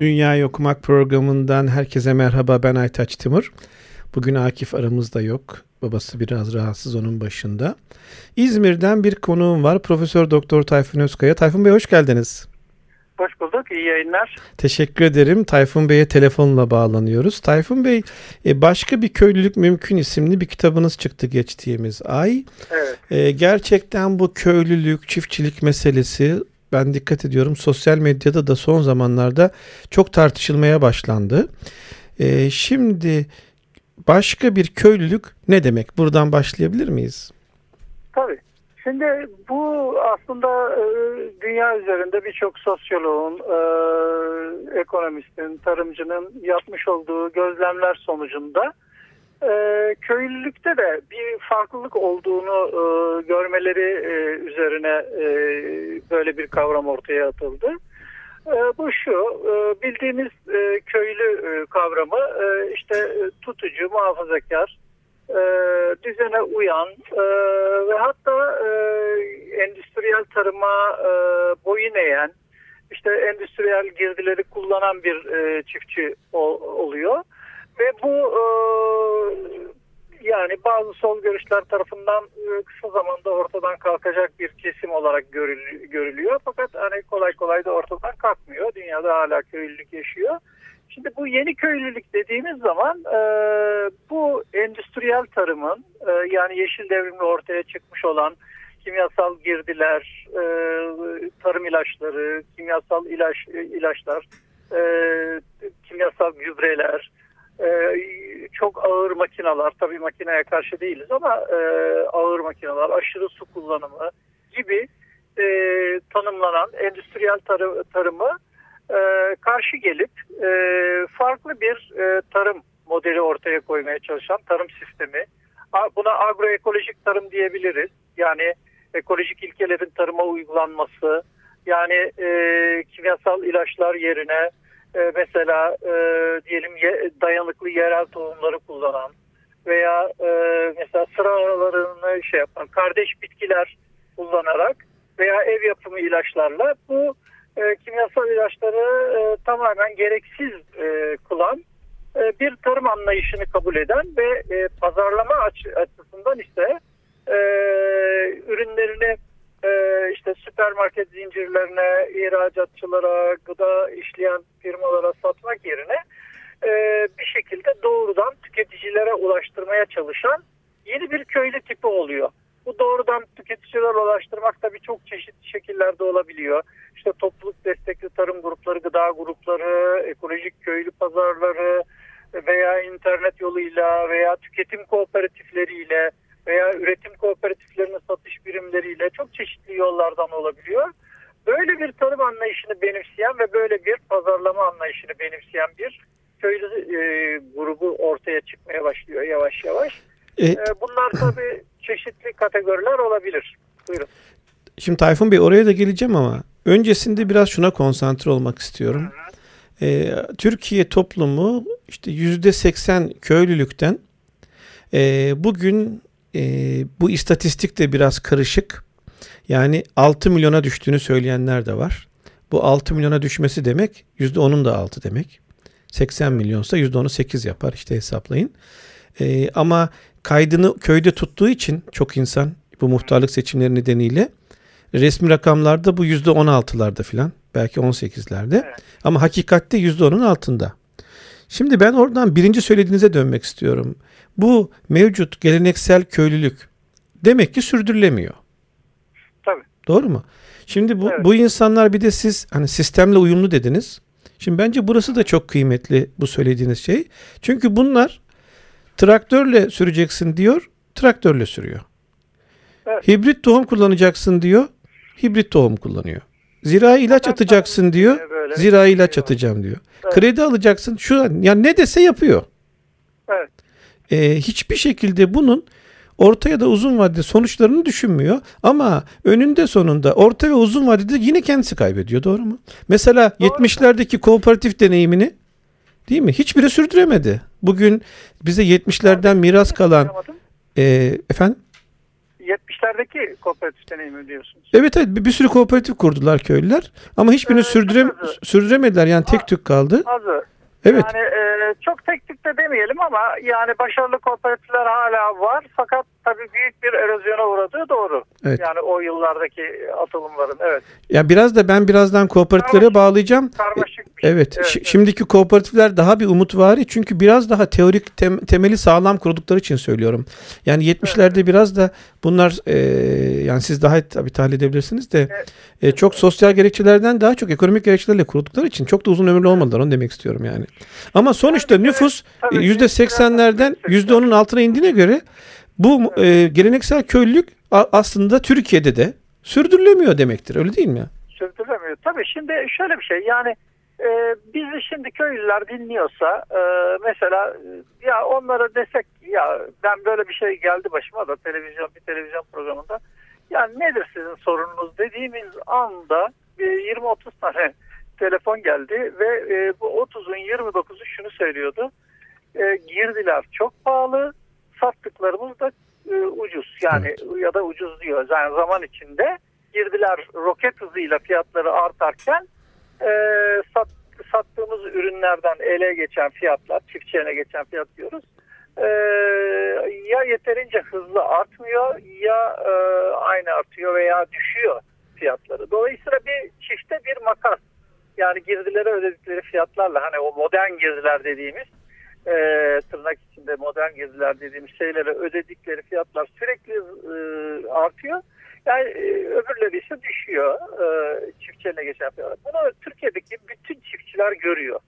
Dünyayı Okumak programından herkese merhaba ben Aytaç Timur. Bugün Akif aramızda yok. Babası biraz rahatsız onun başında. İzmir'den bir konuğum var. Profesör Doktor Tayfun Özkaya. Tayfun Bey hoş geldiniz. Hoş bulduk. İyi yayınlar. Teşekkür ederim. Tayfun Bey'e telefonla bağlanıyoruz. Tayfun Bey, e, başka bir köylülük mümkün isimli bir kitabınız çıktı geçtiğimiz ay. Evet. E, gerçekten bu köylülük, çiftçilik meselesi ben dikkat ediyorum sosyal medyada da son zamanlarda çok tartışılmaya başlandı. E, şimdi başka bir köylülük ne demek? Buradan başlayabilir miyiz? Tabii. Şimdi bu aslında e, dünya üzerinde birçok sosyoloğun, e, ekonomistin, tarımcının yapmış olduğu gözlemler sonucunda e, köylülükte de bir farklılık olduğunu e, görmeleri e, üzerine e, böyle bir kavram ortaya atıldı. E, bu şu, e, bildiğimiz e, köylü e, kavramı e, işte e, tutucu, muhafazakar, e, düzene uyan e, ve hatta e, endüstriyel tarıma e, boyun eğen, işte endüstriyel girdileri kullanan bir e, çiftçi ol, oluyor. Ve bu e, yani bazı sol görüşler tarafından e, kısa zamanda ortadan kalkacak bir kesim olarak görülüyor. Fakat hani kolay kolay da ortadan kalkmıyor. Dünyada hala köylülük yaşıyor. Şimdi bu yeni köylülük dediğimiz zaman e, bu endüstriyel tarımın e, yani yeşil devrimle ortaya çıkmış olan kimyasal girdiler, e, tarım ilaçları, kimyasal ilaç ilaçlar, e, kimyasal gübreler, e, ağır makineler, tabii makineye karşı değiliz ama e, ağır makineler, aşırı su kullanımı gibi e, tanımlanan endüstriyel tarı, tarımı e, karşı gelip e, farklı bir e, tarım modeli ortaya koymaya çalışan tarım sistemi. Buna agroekolojik tarım diyebiliriz. Yani ekolojik ilkelerin tarıma uygulanması, yani e, kimyasal ilaçlar yerine e, mesela e, diyelim ye, dayanıklı yerel tohumları kullanan veya e, mesela sıra aralarını şey yapan kardeş bitkiler kullanarak veya ev yapımı ilaçlarla bu e, kimyasal ilaçları tamamen gereksiz e, bir tarım anlayışını kabul eden ve pazarlama aç, açısından ise e, ürünlerini işte süpermarket zincirlerine, ihracatçılara, gıda işleyen firmalara satmak yerine e, bir şekilde doğrudan tüketicilere ulaştırmaya çalışan yeni bir köylü tipi oluyor. Bu doğrudan tüketicilere ulaştırmak tabii çok çeşitli şekillerde olabiliyor. İşte topluluk destekli tarım grupları, gıda grupları, ekolojik köylü pazarları veya internet yoluyla veya tüketim kooperatifleriyle veya üretim kooperatiflerinin satış birimleriyle çok çeşitli yollardan olabiliyor. Böyle bir tarım anlayışını benimseyen ve böyle bir pazarlama anlayışını benimseyen bir köylü e, grubu ortaya çıkmaya başlıyor yavaş yavaş. E, e bunlar tabii çeşitli kategoriler olabilir. Buyurun. Şimdi Tayfun Bey oraya da geleceğim ama öncesinde biraz şuna konsantre olmak istiyorum. E, Türkiye toplumu işte yüzde seksen köylülükten e, bugün e, bu istatistik de biraz karışık. Yani 6 milyona düştüğünü söyleyenler de var. Bu 6 milyona düşmesi demek %10'un da 6 demek. 80 milyonsa %10'u 8 yapar işte hesaplayın. E, ama kaydını köyde tuttuğu için çok insan bu muhtarlık seçimleri nedeniyle resmi rakamlarda bu %16'larda filan belki 18'lerde evet. ama hakikatte %10'un altında. Şimdi ben oradan birinci söylediğinize dönmek istiyorum. Bu mevcut geleneksel köylülük demek ki sürdürülemiyor. Tabii. Doğru mu? Şimdi bu, evet. bu insanlar bir de siz hani sistemle uyumlu dediniz. Şimdi bence burası da çok kıymetli bu söylediğiniz şey. Çünkü bunlar traktörle süreceksin diyor. traktörle sürüyor. Evet. Hibrit tohum kullanacaksın diyor. Hibrit tohum kullanıyor. Zirai ilaç atacaksın diyor. bir ilaç atacağım diyor. Kredi alacaksın. Şu an ya ne dese yapıyor. Ee, hiçbir şekilde bunun orta ya da uzun vadede sonuçlarını düşünmüyor ama önünde sonunda orta ve uzun vadede yine kendisi kaybediyor doğru mu? Mesela Doğru. 70'lerdeki kooperatif deneyimini değil mi? Hiçbiri sürdüremedi. Bugün bize 70'lerden miras kalan e, efendim 70'lerdeki kooperatif deneyimi diyorsunuz. Evet evet bir, bir sürü kooperatif kurdular köylüler ama hiçbirini Evet, sürdürem azı. sürdüremediler yani tek tük kaldı. Azı. Evet. Yani e, çok teknik de demeyelim ama yani başarılı kooperatifler hala var fakat tabii büyük bir erozyona uğradığı doğru. Evet. Yani o yıllardaki atılımların evet. Ya biraz da ben birazdan kooperatiflere Karmaşık. bağlayacağım. Karmaşık Evet, şi- şimdiki kooperatifler daha bir umutvari çünkü biraz daha teorik tem- temeli sağlam kurdukları için söylüyorum. Yani 70'lerde biraz da bunlar e, yani siz daha tabii tahlil edebilirsiniz de Evet. e, çok sosyal gerekçelerden daha çok ekonomik gerekçelerle kurdukları için çok da uzun ömürlü olmadılar onu demek istiyorum yani. Ama sonuçta de nüfus tabii e, ki %80'lerden biraz- %10'un altına indiğine göre bu e, geleneksel köylülük aslında Türkiye'de de sürdürülemiyor demektir. Öyle değil mi? sürdürülemiyor. Tabii şimdi şöyle bir şey yani e, bizi şimdi köylüler dinliyorsa e, mesela e, ya onlara desek ya ben böyle bir şey geldi başıma da televizyon bir televizyon programında ya nedir sizin sorununuz dediğimiz anda e, 20-30 tane telefon geldi ve e, bu 30'un 29'u şunu söylüyordu. E, girdiler çok pahalı sattıklarımız da e, ucuz yani ya da ucuz diyor. Yani zaman içinde girdiler roket hızıyla fiyatları artarken e, sat, sattığımız ürünlerden ele geçen fiyatlar, çiftçi eline geçen fiyat diyoruz. e, ya yeterince hızlı artmıyor ya e, aynı artıyor veya düşüyor fiyatları. Dolayısıyla bir çifte bir makas. Yani girdilere ödedikleri fiyatlarla hani o modern girdiler dediğimiz e, tırnak içinde modern girdiler dediğimiz şeylere ödedikleri fiyatlar sürekli e, artıyor. Yani e, öbürleri ise düşüyor e, çiftçilerine geçen fiyatlar. Bunu Türkiye'deki bütün çiftçiler görüyor.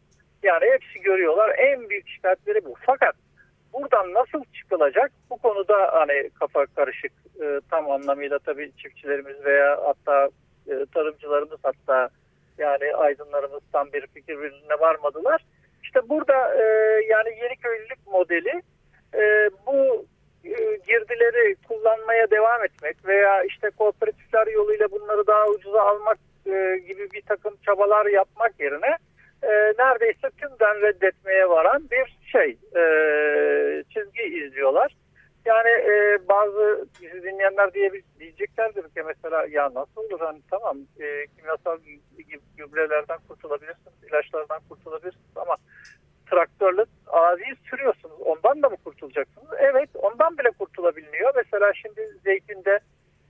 Yani hepsi görüyorlar. En büyük şikayetleri bu. Fakat buradan nasıl çıkılacak? Bu konuda hani kafa karışık e, tam anlamıyla tabii çiftçilerimiz veya hatta e, tarımcılarımız hatta yani aydınlarımız tam bir fikir birliğine varmadılar. İşte burada e, yani yeni köylülük modeli e, bu girdileri kullanmaya devam etmek veya işte kooperatifler yoluyla bunları daha ucuza almak e, gibi bir takım çabalar yapmak yerine e, neredeyse tümden reddetmeye varan bir şey e, çizgi izliyorlar. Yani e, bazı bizi dinleyenler diye diyeceklerdir ki mesela ya nasıl olur hani tamam e, kimyasal gü- gübrelerden kurtulabilirsiniz, ilaçlardan kurtulabilirsiniz ama traktörle araziyi sürüyorsunuz. Ondan da mı kurtulacaksınız? Evet ondan bile kurtulabiliyor. Mesela şimdi zeytinde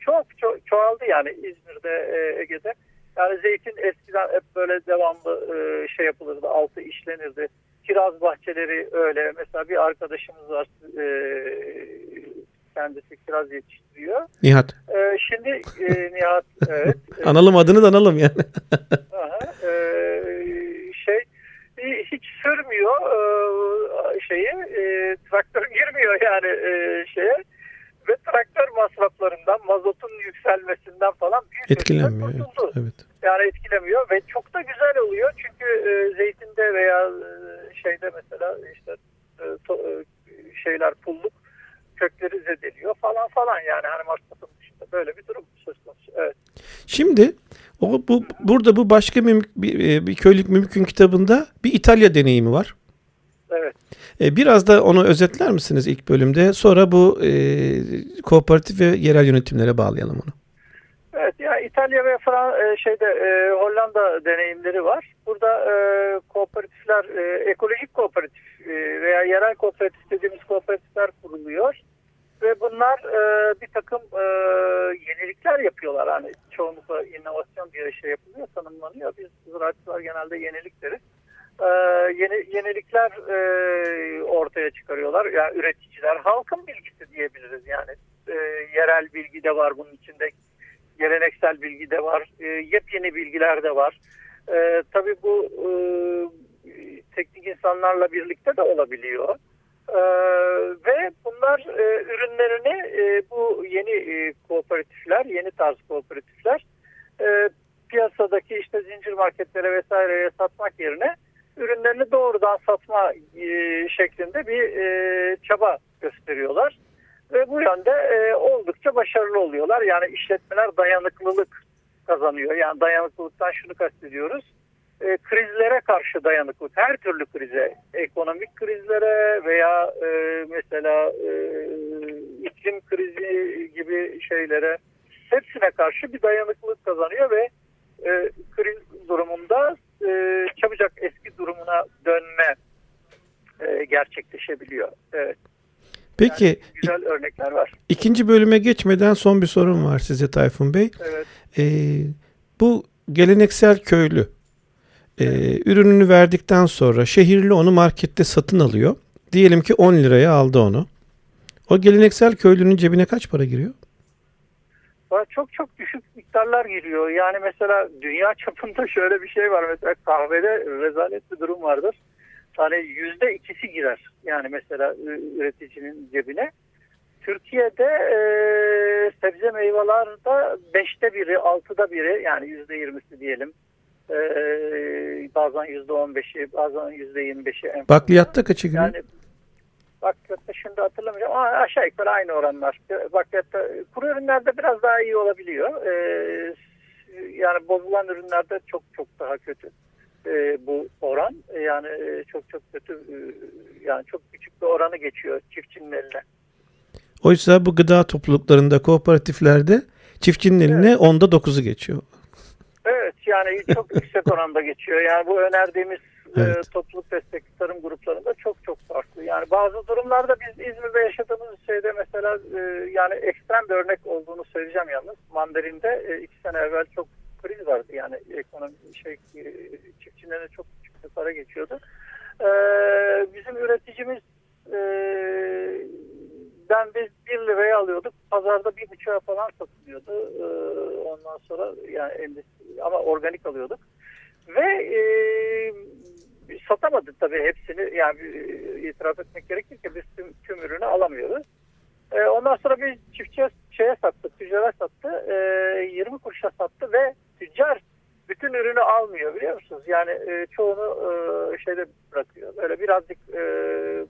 çok, çok çoğaldı yani İzmir'de, e, Ege'de. Yani zeytin eskiden hep böyle devamlı e, şey yapılırdı, altı işlenirdi. Kiraz bahçeleri öyle. Mesela bir arkadaşımız var, e, kendisi kiraz yetiştiriyor. Nihat. E, şimdi e, Nihat, evet. e, Analım adını da analım yani. sürmüyor e, şeyi e, traktör girmiyor yani e, şeye ve traktör masraflarından mazotun yükselmesinden falan büyük Etkilenmiyor. ölçüde Evet. kurtuldu. evet. Yani etkilemiyor ve çok da güzel oluyor çünkü e, zeytinde veya e, şeyde mesela işte e, to- e, şeyler pulluk kökleri zedeliyor falan falan yani hani masrafın dışında böyle bir durum söz konusu. Evet. Şimdi o bu burada bu başka bir, bir, bir köylük mümkün kitabında bir İtalya deneyimi var. Evet. E, Biraz da onu özetler misiniz ilk bölümde? Sonra bu e, kooperatif ve yerel yönetimlere bağlayalım onu. Evet ya İtalya ve Fran e, şeyde e, Hollanda deneyimleri var. Burada e, kooperatifler e, ekolojik kooperatif e, veya yerel kooperatif dediğimiz kooperatifler kuruluyor ve bunlar e, bir takım e, yenilikler yapıyorlar. Hani çoğunlukla inovasyon diye şey yapılıyor, tanımlanıyor. Biz ziraatçılar genelde yenilik deriz. E, yeni, yenilikler e, ortaya çıkarıyorlar. Yani üreticiler halkın bilgisi diyebiliriz yani. E, yerel bilgi de var bunun içinde geleneksel bilgi de var, e, yepyeni bilgiler de var. E, tabii bu e, teknik insanlarla birlikte de olabiliyor. Ee, ve bunlar e, ürünlerini e, bu yeni e, kooperatifler, yeni tarz kooperatifler e, piyasadaki işte zincir marketlere vesaireye satmak yerine ürünlerini doğrudan satma e, şeklinde bir e, çaba gösteriyorlar. Ve bu yönde e, oldukça başarılı oluyorlar. Yani işletmeler dayanıklılık kazanıyor. Yani dayanıklılıktan şunu kastediyoruz. E, krizlere karşı dayanıklılık. Her türlü krize, ekonomik krizlere veya e, mesela e, iklim krizi gibi şeylere hepsine karşı bir dayanıklılık kazanıyor ve e, kriz durumunda e, çabucak eski durumuna dönme e, gerçekleşebiliyor. Evet. Peki Yani güzel örnekler var. ikinci bölüme geçmeden son bir sorum var size Tayfun Bey. Evet. Ee, bu geleneksel köylü e, ürününü verdikten sonra şehirli onu markette satın alıyor. Diyelim ki 10 liraya aldı onu. O geleneksel köylünün cebine kaç para giriyor? Çok çok düşük miktarlar giriyor. Yani mesela dünya çapında şöyle bir şey var. Mesela kahvede rezalet bir durum vardır. Hani yüzde ikisi girer. Yani mesela üreticinin cebine. Türkiye'de e, sebze meyvelerde beşte biri, altıda biri yani yüzde yirmisi diyelim. E, bazen yüzde on beşi, bazen yüzde yirmi beşi. Bakliyatta kaçı giriyor? Yani bakliyatta şimdi hatırlamayacağım ama aşağı yukarı aynı oranlar. Bakliyatta kuru ürünlerde biraz daha iyi olabiliyor. Ee, yani bozulan ürünlerde çok çok daha kötü ee, bu oran. Yani e, çok çok kötü e, yani çok küçük bir oranı geçiyor çiftçinin eline. Oysa bu gıda topluluklarında, kooperatiflerde çiftçinin eline onda 9'u geçiyor. Yani çok yüksek oranda geçiyor. Yani bu önerdiğimiz e, Evet. topluluk destekli tarım gruplarında çok çok farklı. Yani bazı durumlarda biz İzmir'de yaşadığımız şeyde mesela e, yani ekstrem bir örnek olduğunu söyleyeceğim yalnız. Mandarinde e, iki sene evvel çok kriz vardı. Yani ekonomi şey e, çiftçilerine çok küçük bir para geçiyordu. E, bizim üreticimiz e, ben biz 1 liraya alıyorduk. Pazarda bir buçuğa falan satılıyordu. E, ondan sonra yani endüstri, ama organik alıyorduk. Ve e, satamadık tabii hepsini. Yani e, itiraf etmek gerekir ki biz tüm, tüm ürünü alamıyoruz. E, ondan sonra bir çiftçiye şeye sattık, tüccara sattı. E, 20 kuruşa sattı ve tüccar bütün ürünü almıyor biliyor musunuz? Yani e, çoğunu e, şeyde bırakıyor. Böyle birazcık e,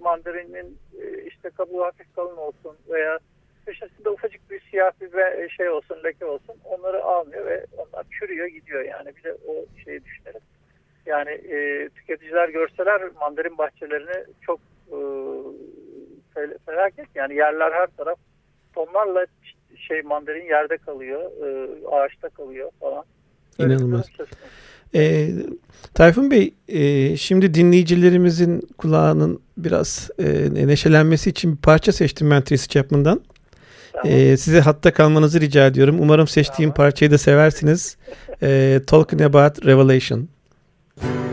mandarinin e, işte kabuğu hafif kalın olsun veya köşesinde ufacık bir siyah bir ve- şey olsun, leke olsun onları almıyor ve onlar çürüyor gidiyor yani. Bir de o şeyi düşünelim. Yani e, tüketiciler görseler mandarin bahçelerini çok e, fel- felaket yani yerler her taraf tonlarla şey mandarin yerde kalıyor, e, ağaçta kalıyor falan. İnanılmaz. Ee, Tayfun Bey, e, şimdi dinleyicilerimizin kulağının biraz e, neşelenmesi için bir parça seçtim ben Tracy Chapman'dan. Tamam. Ee, size hatta kalmanızı rica ediyorum. Umarım seçtiğim Tamam. parçayı da seversiniz. Ee, Talking About Revelation. Don't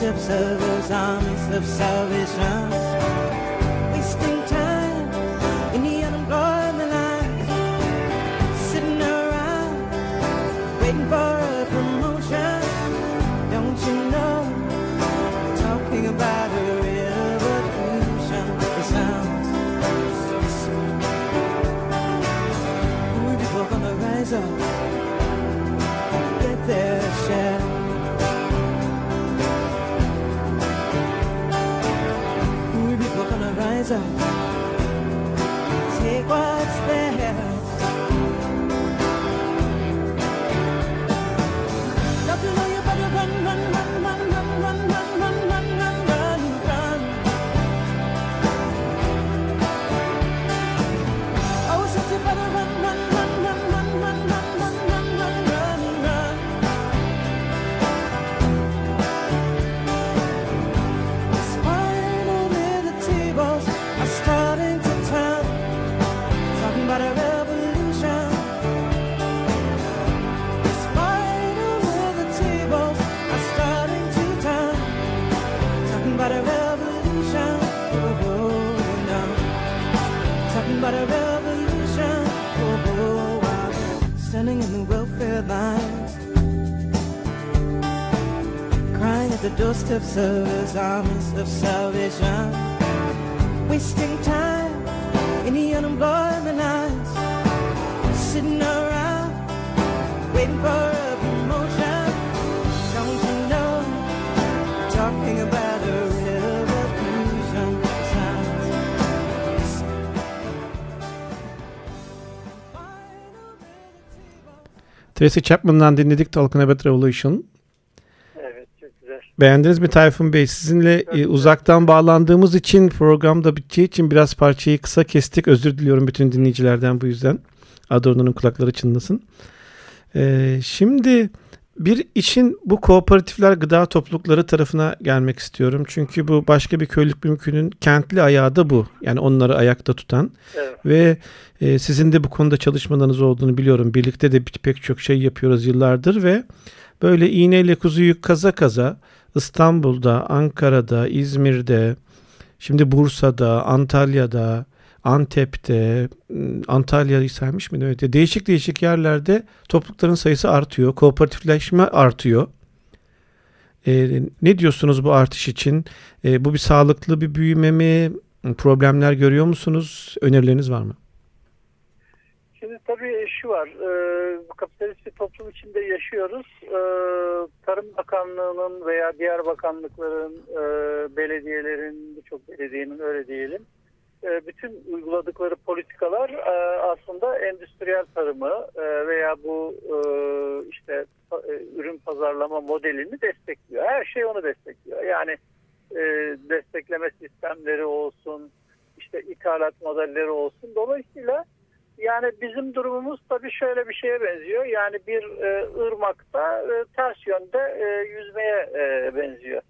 doorsteps of those armies of salvation his armies of salvation. Wasting time in the unemployment lines. Sitting around waiting for a promotion. Don't you know? Talking about a revolution. Tracy Chapman'dan dinledik Talking About Revolution. Beğendiniz mi Tayfun Bey? Sizinle e, uzaktan bağlandığımız için program da biteceği için biraz parçayı kısa kestik. Özür diliyorum bütün dinleyicilerden bu yüzden. Adorno'nun kulakları çınlasın. Ee, şimdi bir işin bu kooperatifler gıda toplulukları tarafına gelmek istiyorum. Çünkü bu başka bir köylük mümkünün kentli ayağı da bu. Yani onları ayakta tutan. Evet. Ve e, sizin de bu konuda çalışmalarınız olduğunu biliyorum. Birlikte de pek çok şey yapıyoruz yıllardır ve böyle iğneyle kuzuyu kaza kaza İstanbul'da, Ankara'da, İzmir'de, şimdi Bursa'da, Antalya'da, Antep'te, m, Antalya'yı saymış mıydım? Evet. Değişik değişik yerlerde toplulukların sayısı artıyor. Kooperatifleşme artıyor. E, ne diyorsunuz bu artış için? E, bu bir sağlıklı bir büyüme mi? Problemler görüyor musunuz? Önerileriniz var mı? Şimdi tabii şu var, e, kapitalist bir toplum içinde yaşıyoruz. E, Tarım Bakanlığı'nın veya diğer bakanlıkların, e, belediyelerin, birçok belediyenin öyle diyelim, e, bütün uyguladıkları politikalar e, aslında endüstriyel tarımı e, veya bu e, işte e, ürün pazarlama modelini destekliyor. Her şey onu destekliyor. Yani e, destekleme sistemleri olsun, işte ithalat modelleri olsun. Dolayısıyla yani bizim durumumuz tabii şöyle bir şeye benziyor. Yani bir e, ırmakta e, ters yönde e, yüzmeye e, benziyor.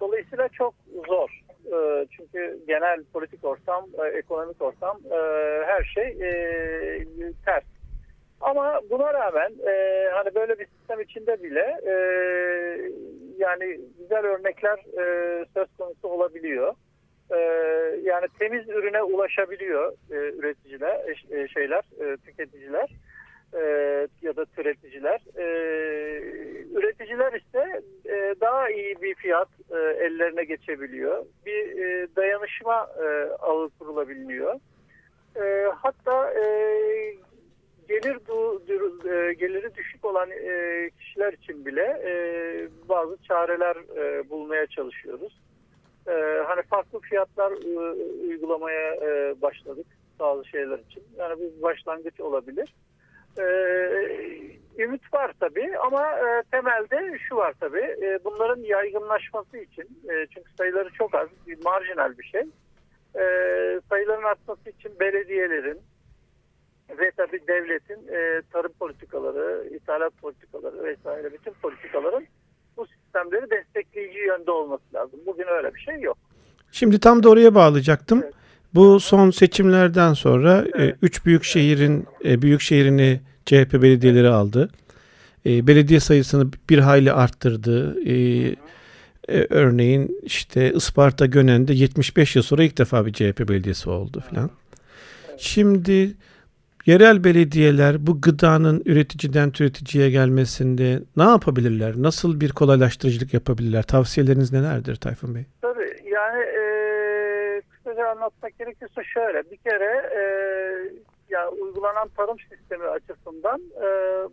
Dolayısıyla çok zor. E, çünkü genel politik ortam, e, ekonomik ortam e, her şey e, ters. Ama buna rağmen e, hani böyle bir sistem içinde bile e, yani güzel örnekler e, söz konusu olabiliyor. E, yani temiz ürüne ulaşabiliyor e, üreticiler, e, şeyler, e, tüketiciler e, ya da türeticiler. E, üreticiler ise e, daha iyi bir fiyat e, ellerine geçebiliyor. Bir e, dayanışma e, ağı kurulabiliyor. E, hatta e, gelir du, du- e, geliri düşük olan e, kişiler için bile e, bazı çareler e, bulmaya çalışıyoruz. E, hani farklı fiyatlar e, uygulamaya e, başladık bazı şeyler için. Yani bu bir başlangıç olabilir. E, ümit var tabii ama e, temelde şu var tabii. E, bunların yaygınlaşması için e, çünkü sayıları çok az, bir marjinal bir şey. E, sayıların artması için belediyelerin, ve tabii devletin e, tarım politikaları, ithalat politikaları vesaire bütün politikaların bu sistemleri destekleyici yönde olması lazım. Bugün öyle bir şey yok. Şimdi tam da oraya bağlayacaktım. Evet. Bu son seçimlerden sonra Evet. e, üç büyük şehrin e, büyük şehrini CHP belediyeleri aldı. E, belediye sayısını bir hayli arttırdı. E, e, örneğin işte Isparta Gönen'de 75 yıl sonra ilk defa bir CHP belediyesi oldu filan. Şimdi yerel belediyeler bu gıdanın üreticiden tüketiciye gelmesinde ne yapabilirler? Nasıl bir kolaylaştırıcılık yapabilirler? Tavsiyeleriniz nelerdir Tayfun Bey? Tabii yani e, kısaca anlatmak gerekirse şöyle bir kere e, ya uygulanan tarım sistemi açısından e,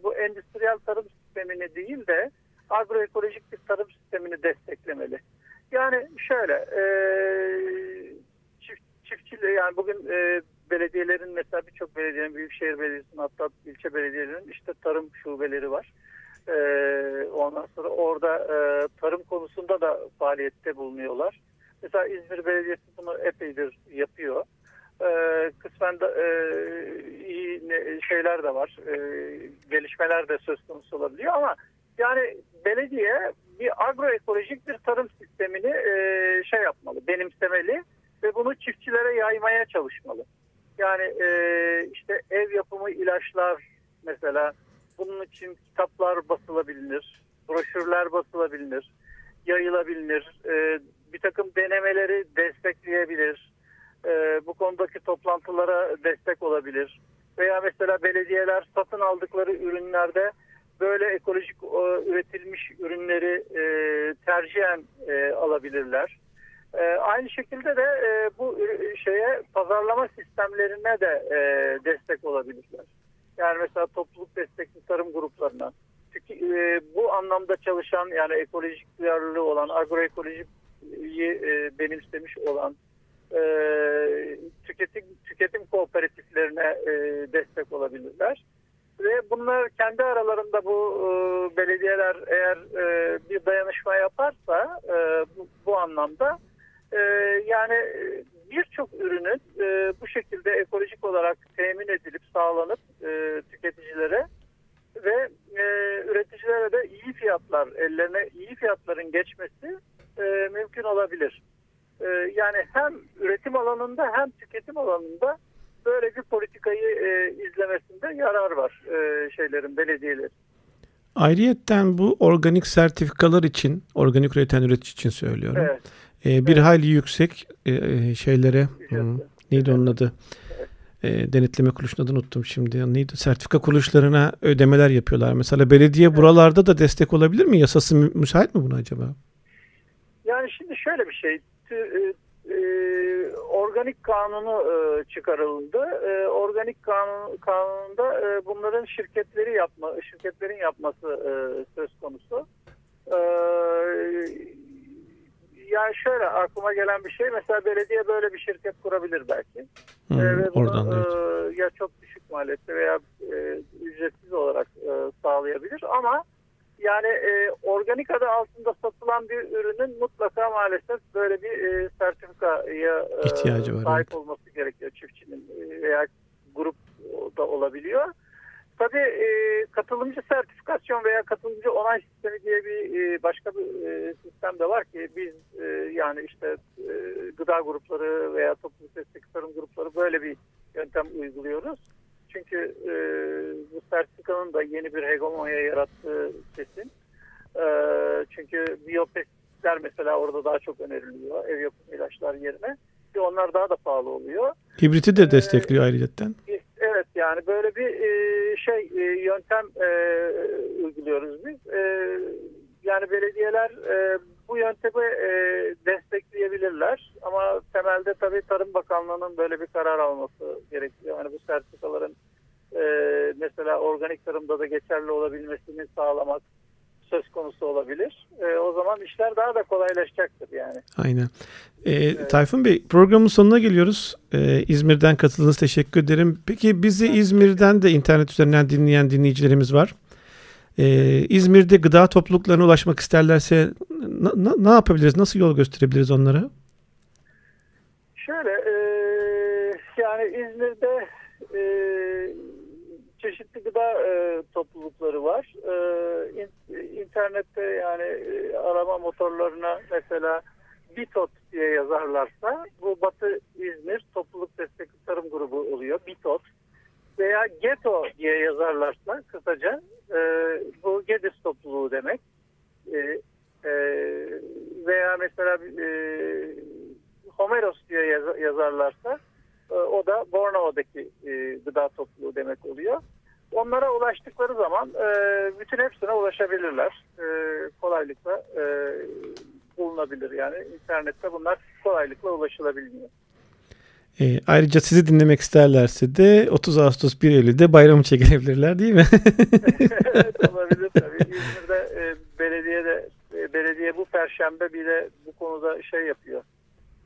bu endüstriyel tarım sistemini değil de agroekolojik bir tarım sistemini desteklemeli. Yani şöyle e, çift, çiftçiliği yani bugün e, belediyelerin mesela birçok belediyenin büyükşehir belediyesinin hatta ilçe belediyelerinin işte tarım şubeleri var. E, ondan sonra orada e, tarım konusunda da faaliyette bulunuyorlar. Mesela İzmir Belediyesi bunu epeydir yapıyor. Ee, kısmen de e, iyi şeyler de var. E, gelişmeler de söz konusu olabiliyor ama yani belediye bir agroekolojik bir tarım sistemini e, şey yapmalı, benimsemeli ve bunu çiftçilere yaymaya çalışmalı. Yani e, işte ev yapımı ilaçlar mesela bunun için kitaplar basılabilir, broşürler basılabilir, yayılabilir, e, bir takım denemeleri destekleyebilir, e, bu konudaki toplantılara destek olabilir. Veya mesela belediyeler satın aldıkları ürünlerde böyle ekolojik e, üretilmiş ürünleri e, tercihen e, alabilirler. E, aynı şekilde de e, bu şeye pazarlama sistemlerine de e, destek olabilirler. Yani mesela topluluk destekli tarım gruplarına, e, bu anlamda çalışan yani ekolojik duyarlılığı olan, agroekolojiyi e, benimsemiş olan e, tüketim tüketim kooperatiflerine e, destek olabilirler. Ve bunlar kendi aralarında bu e, belediyeler eğer e, bir dayanışma yaparsa e, bu, bu anlamda e, yani birçok ürünün e, bu şekilde ekolojik olarak temin edilip sağlanıp e, tüketicilere ve e, üreticilere de iyi fiyatlar, ellerine iyi fiyatların geçmesi e, mümkün olabilir. E, yani hem üretim alanında hem tüketim alanında böyle bir politikayı e, izlemesinde yarar var e, şeylerin, belediyelerin. Ayrıyetten bu organik sertifikalar için, organik üreten üretici için söylüyorum. Evet. E, bir evet. hayli yüksek e, e şeylere, hmm, neydi onun adı? e, denetleme kuruluşunun adını unuttum şimdi. Neydi? Sertifika kuruluşlarına ödemeler yapıyorlar. Mesela belediye evet. buralarda da destek olabilir mi? Yasası mü, müsait mi buna acaba? Yani şimdi şöyle bir şey. E, e, organik kanunu e, çıkarıldı. E, organik kanun, kanununda e, bunların şirketleri yapma, şirketlerin yapması e, söz konusu. E, yani şöyle aklıma gelen bir şey mesela belediye böyle bir şirket kurabilir belki. Hmm, ee, ve bunu, oradan e, ya çok düşük maliyette veya e, ücretsiz olarak e, sağlayabilir ama yani e, organik adı altında satılan bir ürünün mutlaka maalesef böyle bir e, sertifikaya e, İhtiyacı var, sahip evet. olması gerekiyor çiftçinin e, veya grup da olabiliyor. Tabii e, katılımcı sertifikasyon veya katılımcı onay sistemi diye bir e, başka bir e, sistem de var ki biz e, yani işte e, gıda grupları veya topluluk destek tarım grupları böyle bir yöntem uyguluyoruz. Çünkü e, bu sertifikanın da yeni bir hegemonya yarattığı kesin. E, çünkü biyopestler mesela orada daha çok öneriliyor ev yapımı ilaçlar yerine. Ve onlar daha da pahalı oluyor. Hibriti de destekliyor ee, ayrıca. Yani böyle bir e, şey e, yöntem e, uyguluyoruz biz. E, yani belediyeler e, bu yöntemi e, destekleyebilirler ama temelde tabii Tarım Bakanlığı'nın böyle bir karar alması gerekiyor. Yani bu sertifikaların e, mesela organik tarımda da geçerli olabilmesini sağlamak söz konusu olabilir. E, o zaman işler daha da kolaylaşacaktır yani. Aynen. E, evet. Tayfun Bey programın sonuna geliyoruz. E, İzmir'den katıldığınız teşekkür ederim. Peki bizi İzmir'den de internet üzerinden dinleyen dinleyicilerimiz var. E, İzmir'de gıda topluluklarına ulaşmak isterlerse ne yapabiliriz? Nasıl yol gösterebiliriz onlara? Şöyle e, yani İzmir'de e, çeşitli gıda e, toplulukları var. E, in, internette yani e, arama motorlarına mesela Bitot diye yazarlarsa bu Batı İzmir Topluluk Destekli Tarım Grubu oluyor. Bitot veya Geto diye yazarlarsa kısaca e, bu Gedis topluluğu demek. E, e, veya mesela e, Homeros diye yaz, yazarlarsa e, o da Bornova'daki e, gıda topluluğu demek oluyor. Ulaştıkları zaman e, bütün hepsine ulaşabilirler. E, kolaylıkla e, bulunabilir. Yani internette bunlar kolaylıkla ulaşılabiliyor. E, ayrıca sizi dinlemek isterlerse de 30 Ağustos 1 Eylül'de bayramı çekilebilirler değil mi? evet olabilir tabii. İzmir'de e, belediye de e, belediye bu perşembe bir de bu konuda şey yapıyor.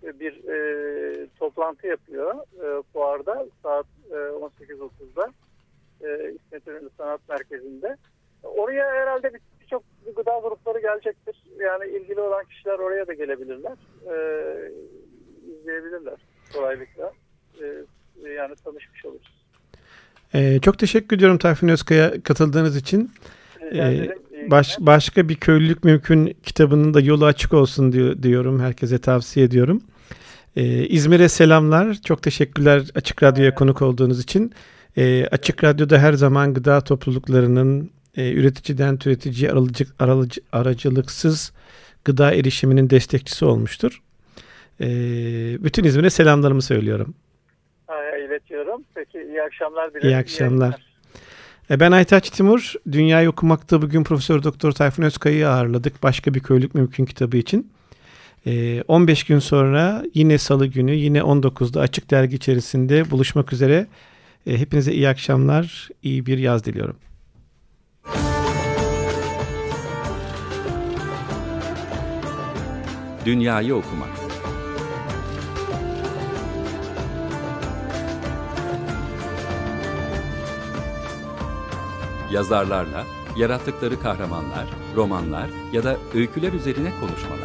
E, bir e, toplantı yapıyor e, fuarda saat e, 18.30'da e, İsmet İnönü Sanat Merkezi'nde. Oraya herhalde birçok bir gıda grupları gelecektir. Yani ilgili olan kişiler oraya da gelebilirler. E, izleyebilirler kolaylıkla. E, yani tanışmış oluruz. Ee, çok teşekkür ediyorum Tayfun Özkaya katıldığınız için. Ee, baş, başka bir köylülük mümkün kitabının da yolu açık olsun diyor, diyorum. Herkese tavsiye ediyorum. Ee, İzmir'e selamlar. Çok teşekkürler Açık Radyo'ya konuk olduğunuz için. Ee, Açık Radyo'da her zaman gıda topluluklarının e, üreticiden tüketiciye aracı, aracı, aracılıksız gıda erişiminin destekçisi olmuştur. E, bütün İzmir'e selamlarımı söylüyorum. istiyorum. Peki iyi akşamlar dilerim. İyi akşamlar. E, Ben Aytaç Timur. Dünyayı okumakta bugün Profesör Doktor Tayfun Özkaya'yı ağırladık. Başka bir köylük mümkün kitabı için. E, 15 gün sonra yine salı günü yine 19'da açık dergi içerisinde buluşmak üzere. E, Hepinize iyi akşamlar, iyi bir yaz diliyorum. Dünyayı okumak. Yazarlarla yarattıkları kahramanlar, romanlar ya da öyküler üzerine konuşmalar.